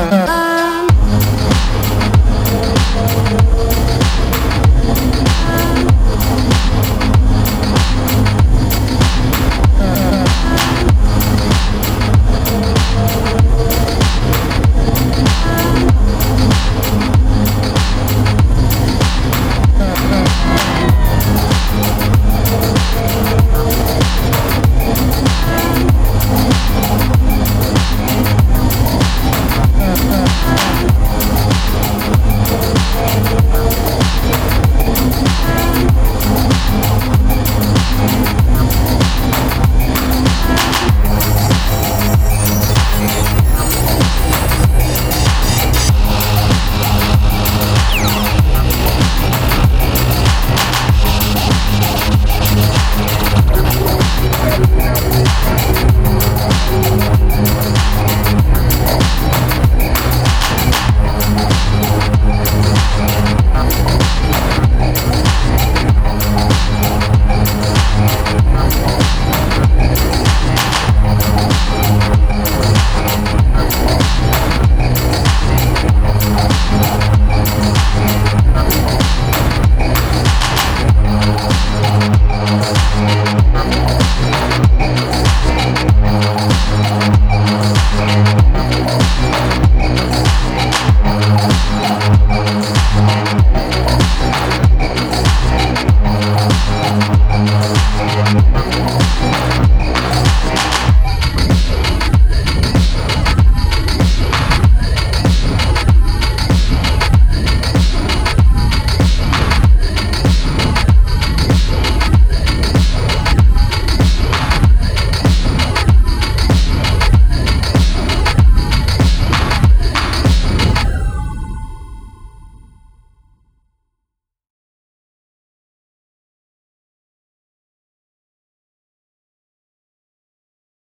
Yeah.